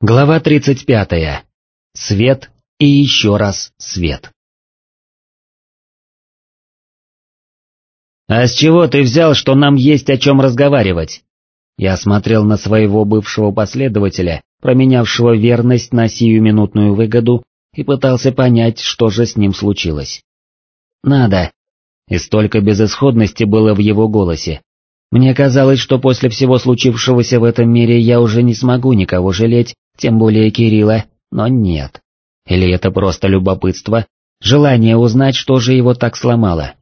Глава 35. Свет и еще раз свет. «А с чего ты взял, что нам есть о чем разговаривать?» Я смотрел на своего бывшего последователя, променявшего верность на сиюминутную выгоду, и пытался понять, что же с ним случилось. «Надо». И столько безысходности было в его голосе. Мне казалось, что после всего случившегося в этом мире я уже не смогу никого жалеть, тем более Кирилла, но нет. Или это просто любопытство, желание узнать, что же его так сломало.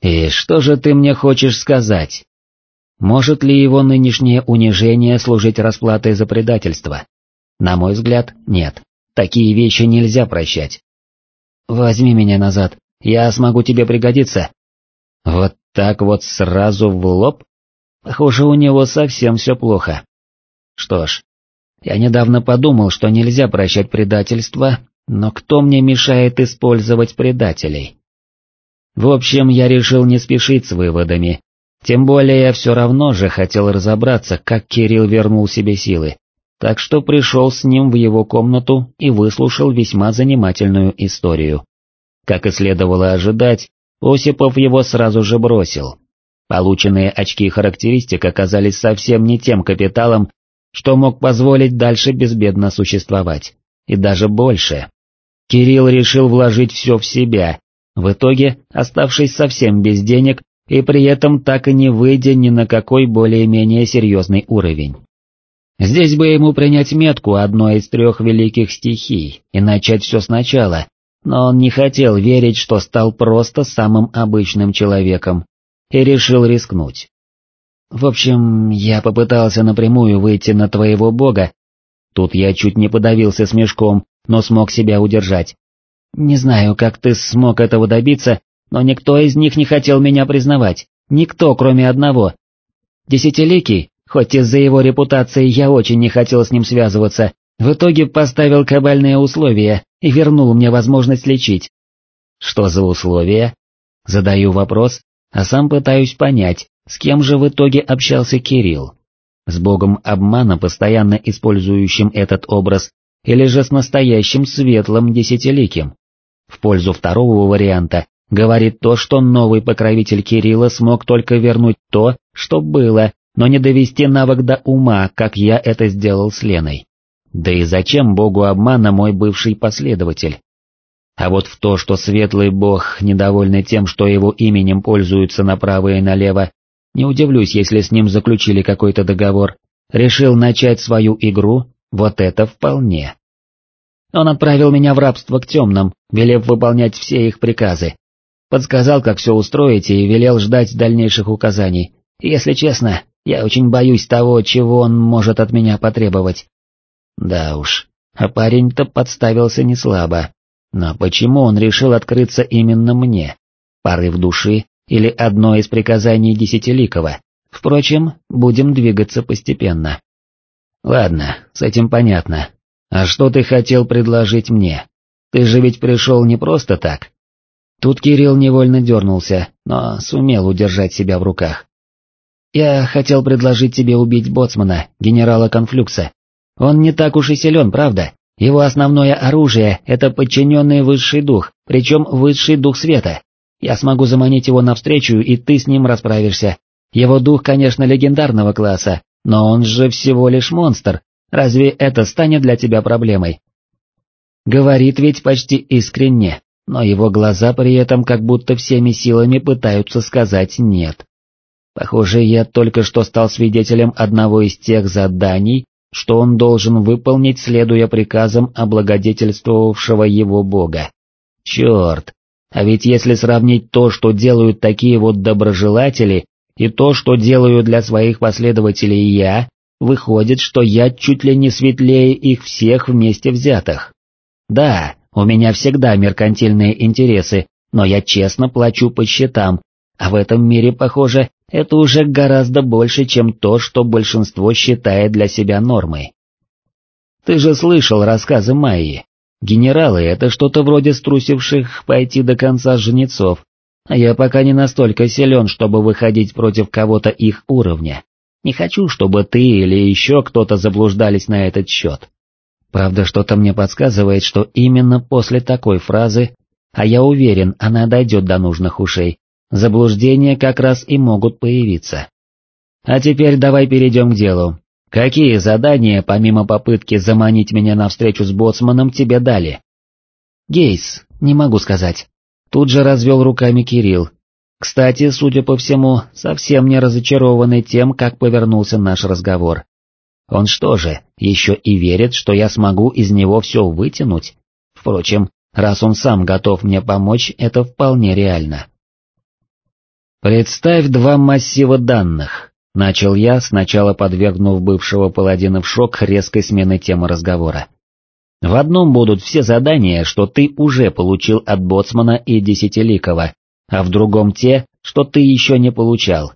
И что же ты мне хочешь сказать? Может ли его нынешнее унижение служить расплатой за предательство? На мой взгляд, нет. Такие вещи нельзя прощать. Возьми меня назад, я смогу тебе пригодиться. Вот так вот сразу в лоб? Похоже, у него совсем все плохо. Что ж, я недавно подумал, что нельзя прощать предательство, но кто мне мешает использовать предателей? В общем, я решил не спешить с выводами, тем более я все равно же хотел разобраться, как Кирилл вернул себе силы, так что пришел с ним в его комнату и выслушал весьма занимательную историю. Как и следовало ожидать, Осипов его сразу же бросил. Полученные очки характеристик оказались совсем не тем капиталом, что мог позволить дальше безбедно существовать, и даже больше. Кирилл решил вложить все в себя, в итоге оставшись совсем без денег и при этом так и не выйдя ни на какой более-менее серьезный уровень. Здесь бы ему принять метку одной из трех великих стихий и начать все сначала, но он не хотел верить, что стал просто самым обычным человеком, и решил рискнуть. В общем, я попытался напрямую выйти на твоего бога. Тут я чуть не подавился смешком, но смог себя удержать. Не знаю, как ты смог этого добиться, но никто из них не хотел меня признавать, никто, кроме одного. Десятиликий, хоть из-за его репутации я очень не хотел с ним связываться, в итоге поставил кабальные условия и вернул мне возможность лечить. Что за условия? Задаю вопрос, а сам пытаюсь понять, с кем же в итоге общался Кирилл? С богом обмана, постоянно использующим этот образ, или же с настоящим светлым десятиликим? В пользу второго варианта говорит то, что новый покровитель Кирилла смог только вернуть то, что было, но не довести навык до ума, как я это сделал с Леной. Да и зачем богу обмана мой бывший последователь? А вот в то, что светлый бог, недовольный тем, что его именем пользуются направо и налево, не удивлюсь, если с ним заключили какой-то договор, решил начать свою игру, вот это вполне. Он отправил меня в рабство к темным, велев выполнять все их приказы. Подсказал, как все устроить и велел ждать дальнейших указаний. если честно, я очень боюсь того, чего он может от меня потребовать. Да уж, а парень-то подставился не слабо. Но почему он решил открыться именно мне? Порыв души или одно из приказаний Десятиликова. Впрочем, будем двигаться постепенно. Ладно, с этим понятно. А что ты хотел предложить мне? Ты же ведь пришел не просто так. Тут Кирилл невольно дернулся, но сумел удержать себя в руках. Я хотел предложить тебе убить боцмана, генерала Конфлюкса. Он не так уж и силен, правда? Его основное оружие — это подчиненный высший дух, причем высший дух света. Я смогу заманить его навстречу, и ты с ним расправишься. Его дух, конечно, легендарного класса, но он же всего лишь монстр. Разве это станет для тебя проблемой? Говорит ведь почти искренне, но его глаза при этом как будто всеми силами пытаются сказать «нет». Похоже, я только что стал свидетелем одного из тех заданий, что он должен выполнить, следуя приказам облагодетельствовавшего его бога. Черт, а ведь если сравнить то, что делают такие вот доброжелатели, и то, что делаю для своих последователей я, выходит, что я чуть ли не светлее их всех вместе взятых. Да, у меня всегда меркантильные интересы, но я честно плачу по счетам, а в этом мире, похоже, это уже гораздо больше, чем то, что большинство считает для себя нормой. Ты же слышал рассказы Майи. Генералы — это что-то вроде струсивших пойти до конца жнецов, а я пока не настолько силен, чтобы выходить против кого-то их уровня. Не хочу, чтобы ты или еще кто-то заблуждались на этот счет. Правда, что-то мне подсказывает, что именно после такой фразы, а я уверен, она дойдет до нужных ушей, заблуждения как раз и могут появиться. А теперь давай перейдем к делу. Какие задания, помимо попытки заманить меня на встречу с боцманом, тебе дали? Гейс, не могу сказать. Тут же развел руками Кирилл. Кстати, судя по всему, совсем не разочарованный тем, как повернулся наш разговор. Он что же, еще и верит, что я смогу из него все вытянуть? Впрочем, раз он сам готов мне помочь, это вполне реально. Представь два массива данных. Начал я, сначала подвергнув бывшего паладина в шок резкой смены темы разговора. В одном будут все задания, что ты уже получил от Боцмана и Десятиликова, а в другом те, что ты еще не получал.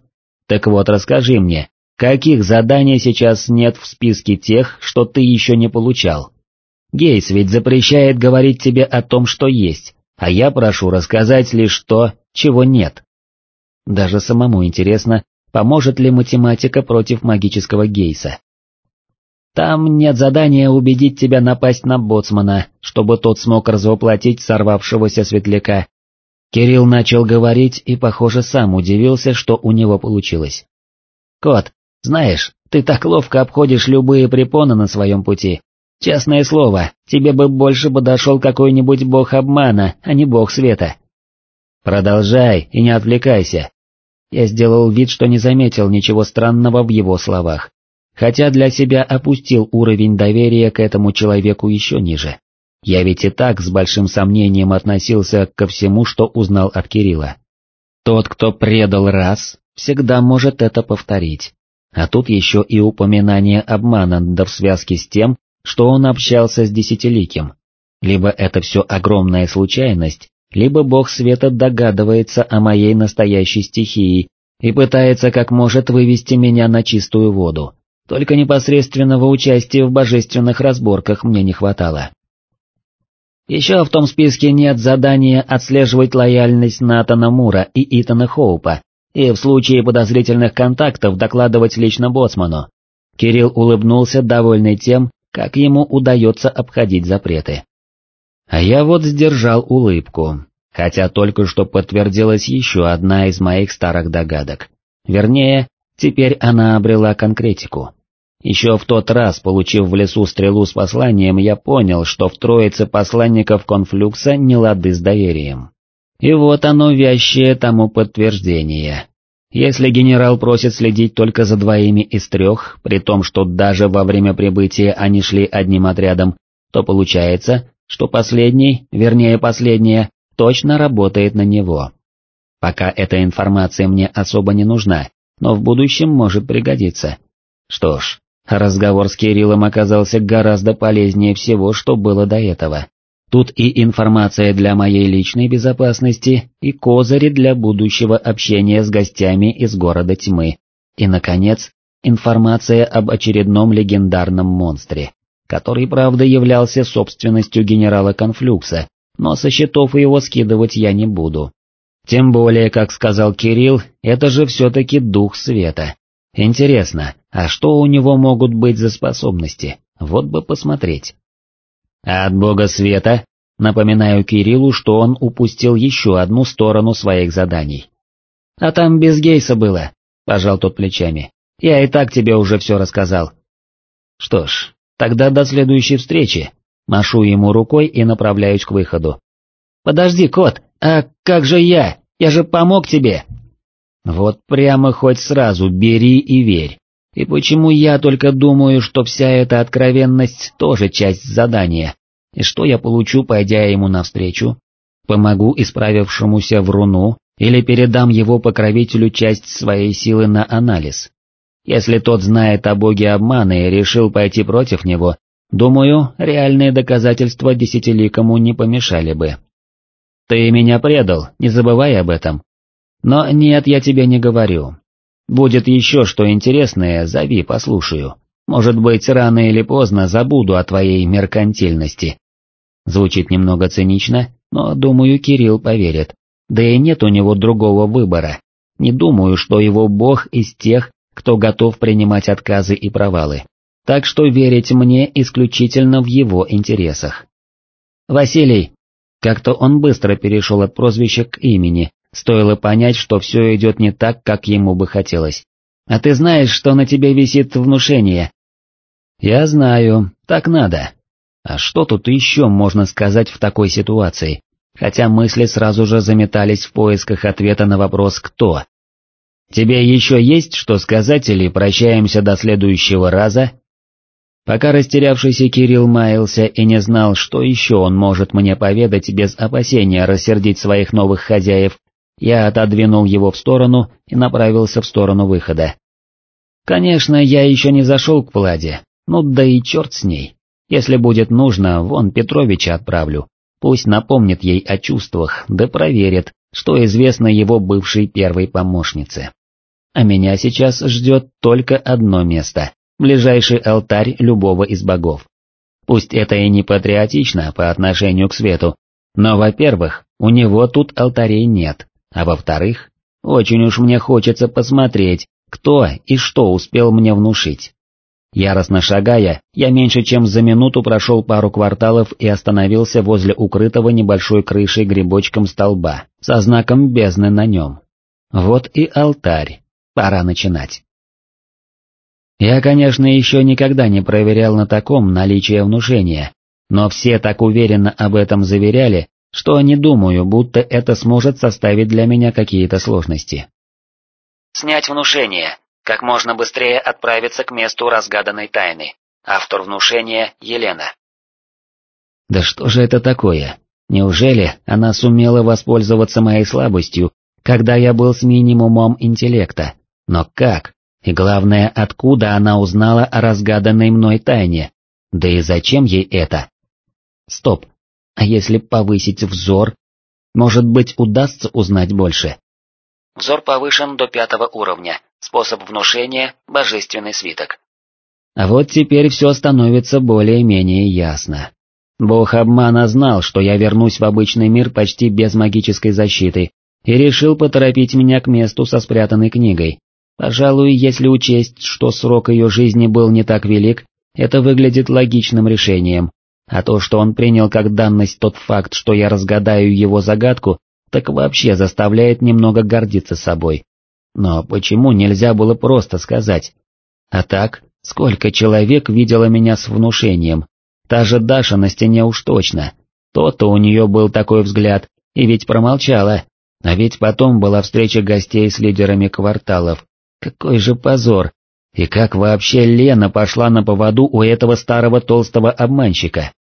Так вот, расскажи мне, каких заданий сейчас нет в списке тех, что ты еще не получал? Гейс ведь запрещает говорить тебе о том, что есть, а я прошу рассказать лишь то, чего нет. Даже самому интересно, поможет ли математика против магического Гейса. Там нет задания убедить тебя напасть на боцмана, чтобы тот смог развоплотить сорвавшегося светляка. Кирилл начал говорить и, похоже, сам удивился, что у него получилось. «Кот, знаешь, ты так ловко обходишь любые препоны на своем пути. Честное слово, тебе бы больше подошел какой-нибудь бог обмана, а не бог света». «Продолжай и не отвлекайся». Я сделал вид, что не заметил ничего странного в его словах хотя для себя опустил уровень доверия к этому человеку еще ниже. Я ведь и так с большим сомнением относился ко всему, что узнал от Кирилла. Тот, кто предал раз, всегда может это повторить. А тут еще и упоминание обмана, да в связке с тем, что он общался с Десятиликим. Либо это все огромная случайность, либо бог света догадывается о моей настоящей стихии и пытается как может вывести меня на чистую воду. Только непосредственного участия в божественных разборках мне не хватало. Еще в том списке нет задания отслеживать лояльность Натана Мура и Итана Хоупа, и в случае подозрительных контактов докладывать лично Боцману. Кирилл улыбнулся, довольный тем, как ему удается обходить запреты. А я вот сдержал улыбку, хотя только что подтвердилась еще одна из моих старых догадок. Вернее, теперь она обрела конкретику. Еще в тот раз, получив в лесу стрелу с посланием, я понял, что в троице посланников конфлюкса не лады с доверием. И вот оно вящее тому подтверждение. Если генерал просит следить только за двоими из трех, при том, что даже во время прибытия они шли одним отрядом, то получается, что последний, вернее последняя, точно работает на него. Пока эта информация мне особо не нужна, но в будущем может пригодиться. Что ж, Разговор с Кириллом оказался гораздо полезнее всего, что было до этого. Тут и информация для моей личной безопасности, и козыри для будущего общения с гостями из города тьмы. И, наконец, информация об очередном легендарном монстре, который, правда, являлся собственностью генерала Конфлюкса, но со счетов его скидывать я не буду. Тем более, как сказал Кирилл, это же все-таки дух света. Интересно, а что у него могут быть за способности? Вот бы посмотреть. А от бога света, напоминаю Кириллу, что он упустил еще одну сторону своих заданий. А там без Гейса было, пожал тот плечами. Я и так тебе уже все рассказал. Что ж, тогда до следующей встречи. Машу ему рукой и направляюсь к выходу. Подожди, кот, а как же я? Я же помог тебе. Вот прямо хоть сразу бери и верь. И почему я только думаю, что вся эта откровенность тоже часть задания? И что я получу, пойдя ему навстречу? Помогу исправившемуся вруну или передам его покровителю часть своей силы на анализ? Если тот знает о боге обмана и решил пойти против него, думаю, реальные доказательства десятиликому не помешали бы. Ты меня предал, не забывай об этом, но нет, я тебе не говорю. Будет еще что интересное, зови, послушаю. Может быть, рано или поздно забуду о твоей меркантильности. Звучит немного цинично, но, думаю, Кирилл поверит. Да и нет у него другого выбора. Не думаю, что его бог из тех, кто готов принимать отказы и провалы. так что верить мне исключительно в его интересах. Василий. Как-то он быстро перешел от прозвища к имени, стоило понять, что все идет не так, как ему бы хотелось. А ты знаешь, что на тебе висит внушение? Я знаю, так надо. А что тут еще можно сказать в такой ситуации? Хотя мысли сразу же заметались в поисках ответа на вопрос «кто?». Тебе еще есть что сказать или прощаемся до следующего раза? Пока растерявшийся Кирилл маялся и не знал, что еще он может мне поведать без опасения рассердить своих новых хозяев, я отодвинул его в сторону и направился в сторону выхода. Конечно, я еще не зашел к Владе, ну да и черт с ней. Если будет нужно, вон Петровича отправлю. Пусть напомнит ей о чувствах, да проверит, что известно его бывшей первой помощнице. А меня сейчас ждет только одно место — ближайший алтарь любого из богов. Пусть это и не патриотично по отношению к свету, но, во-первых, у него тут алтарей нет, а во-вторых, очень уж мне хочется посмотреть, кто и что успел мне внушить. Яростно шагая, я меньше чем за минуту прошел пару кварталов и остановился возле укрытого небольшой крышей грибочком столба, со знаком бездны на нем. Вот и алтарь, пора начинать. Я, конечно, еще никогда не проверял на таком наличие внушения, но все так уверенно об этом заверяли, что не думаю, будто это сможет составить для меня какие-то сложности. Снять внушение. Как можно быстрее отправиться к месту разгаданной тайны. Автор внушения Елена. Да что же это такое? Неужели она сумела воспользоваться моей слабостью, когда я был с минимумом интеллекта? Но как? И главное, откуда она узнала о разгаданной мной тайне? Да и зачем ей это? Стоп, а если повысить взор? Может быть, удастся узнать больше? Взор повышен до пятого уровня. Способ внушения – божественный свиток. А вот теперь все становится более-менее ясно. Бог обмана знал, что я вернусь в обычный мир почти без магической защиты, и решил поторопить меня к месту со спрятанной книгой. Пожалуй, если учесть, что срок ее жизни был не так велик, это выглядит логичным решением, а то, что он принял как данность тот факт, что я разгадаю его загадку, так вообще заставляет немного гордиться собой. Но почему нельзя было просто сказать? А так, сколько человек видело меня с внушением? Та же Даша на стене уж точно. То-то у нее был такой взгляд, и ведь промолчала. А ведь потом была встреча гостей с лидерами кварталов. Какой же позор! И как вообще Лена пошла на поводу у этого старого толстого обманщика?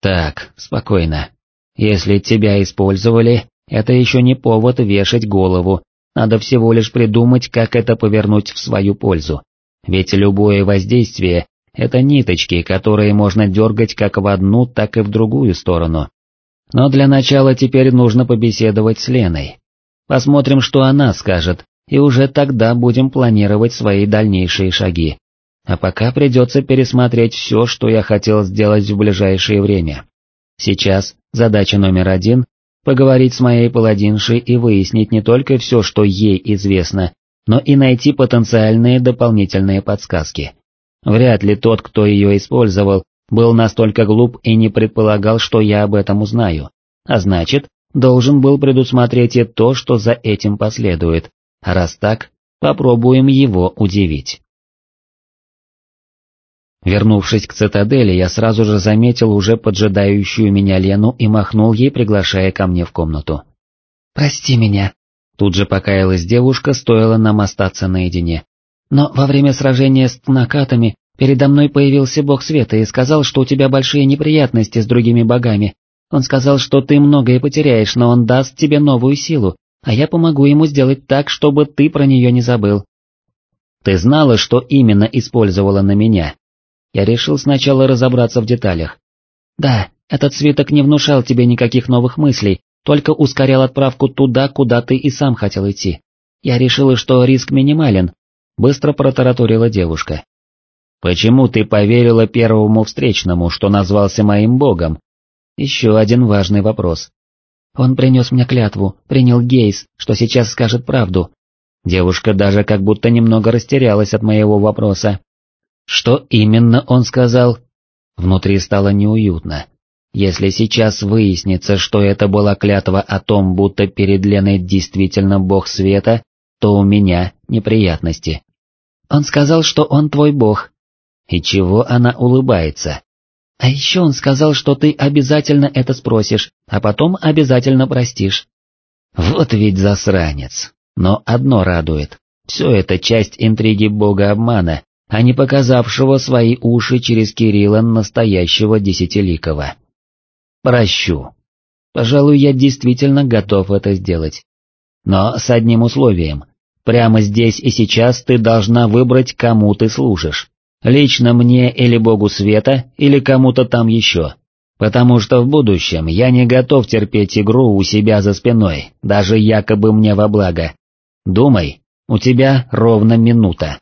Так, спокойно. Если тебя использовали, это еще не повод вешать голову, надо всего лишь придумать, как это повернуть в свою пользу. Ведь любое воздействие — это ниточки, которые можно дергать как в одну, так и в другую сторону. Но для начала теперь нужно побеседовать с Леной. Посмотрим, что она скажет, и уже тогда будем планировать свои дальнейшие шаги. А пока придется пересмотреть все, что я хотел сделать в ближайшее время. Сейчас задача номер один поговорить с моей паладиншей и выяснить не только все, что ей известно, но и найти потенциальные дополнительные подсказки. Вряд ли тот, кто ее использовал, был настолько глуп и не предполагал, что я об этом узнаю, а значит, должен был предусмотреть и то, что за этим последует, раз так, попробуем его удивить. Вернувшись к цитадели, я сразу же заметил уже поджидающую меня Лену и махнул ей, приглашая ко мне в комнату. «Прости меня», — тут же покаялась девушка, стоило нам остаться наедине. «Но во время сражения с накатами передо мной появился бог света и сказал, что у тебя большие неприятности с другими богами. Он сказал, что ты многое потеряешь, но он даст тебе новую силу, а я помогу ему сделать так, чтобы ты про нее не забыл». «Ты знала, что именно использовала на меня?» Я решил сначала разобраться в деталях. Да, этот свиток не внушал тебе никаких новых мыслей, только ускорял отправку туда, куда ты и сам хотел идти. Я решила, что риск минимален, быстро протараторила девушка. Почему ты поверила первому встречному, что назвался моим богом? Еще один важный вопрос. Он принес мне клятву, принял Гейс, что сейчас скажет правду. Девушка даже как будто немного растерялась от моего вопроса. Что именно он сказал? Внутри стало неуютно. Если сейчас выяснится, что это была клятва о том, будто перед Леной действительно бог света, то у меня неприятности. Он сказал, что он твой бог. И чего она улыбается? А еще он сказал, что ты обязательно это спросишь, а потом обязательно простишь. Вот ведь засранец. Но одно радует. Все это часть интриги бога обмана, а не показавшего свои уши через Кирилла настоящего десятиликого. Прощу. Пожалуй, я действительно готов это сделать. Но с одним условием. Прямо здесь и сейчас ты должна выбрать, кому ты служишь. Лично мне или богу света, или кому-то там еще. Потому что в будущем я не готов терпеть игру у себя за спиной, даже якобы мне во благо. Думай, у тебя ровно минута.